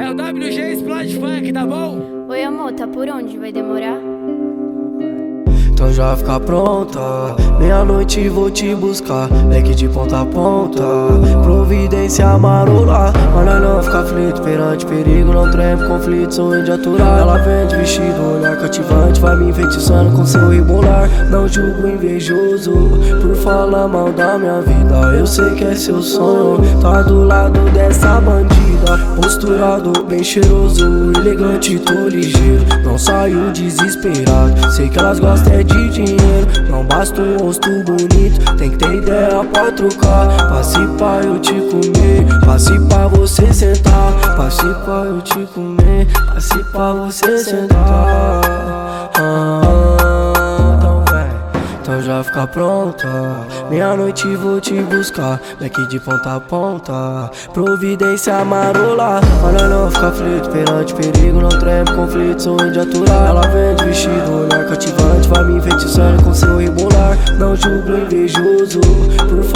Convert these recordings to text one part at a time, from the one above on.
É o WG Explode Funk, tá bom? Oi amor, tá por onde? Vai demorar? Então já fica pronta. Meia-noite vou te buscar. Leque de ponta a ponta. Providência marola Mas não fica aflito perante perigo. Não treme conflito, sou de aturar Ela vem de vestido, olhar cativante. Vai me enfeitiçando com seu rebolar Não julgo invejoso Por falar mal da minha vida. Eu sei que é seu sonho. Tá do lado dessa bandida Posturado, bem cheiroso Elegante, tô ligeiro. Não saio desesperado Sei que elas gostam é de dinheiro. Não basta um rosto bonito Tem que ter ideia pra trocar. Passe pra eu te comer Passe pra você sentar. Passe pra eu te comer Passe pra você sentar. Ah, então já fica pronta. Meia-noite vou te buscar Daqui de ponta a ponta. Providência marola Olha não fica aflito. Perante perigo, não treme conflito Sou de aturar. Ela vem de vestido, olhar cativante Vai me enfeitiçando com seu rebolar Não julgo invejoso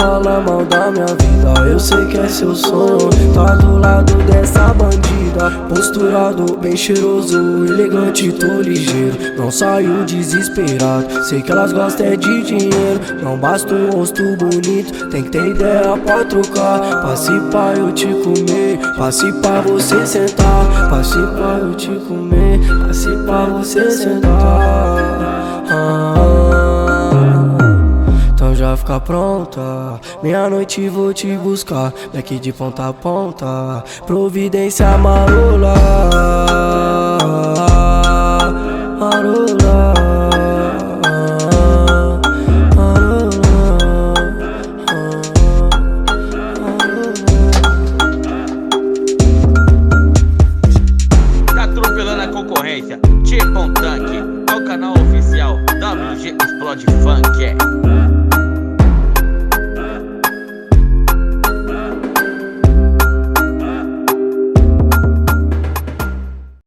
Por falar mal da minha vida. Eu sei que é seu sonho. Tá do lado dessa bandida. Posturado, bem cheiroso Elegante, tô ligeiro. Não saio desesperado. Sei que elas gostam é de dinheiro. Não basta um rosto bonito. Tem que ter ideia pra trocar. Passe pra eu te comer. Passe pra você sentar. Passe pra eu te comer. Passe pra você sentar. Então já fica pronta. Meia-noite vou te buscar Daqui de ponta a ponta. Providência marola. Marola. Concorrência, Tipo um Tanque, é o canal oficial. WG Explode Funk.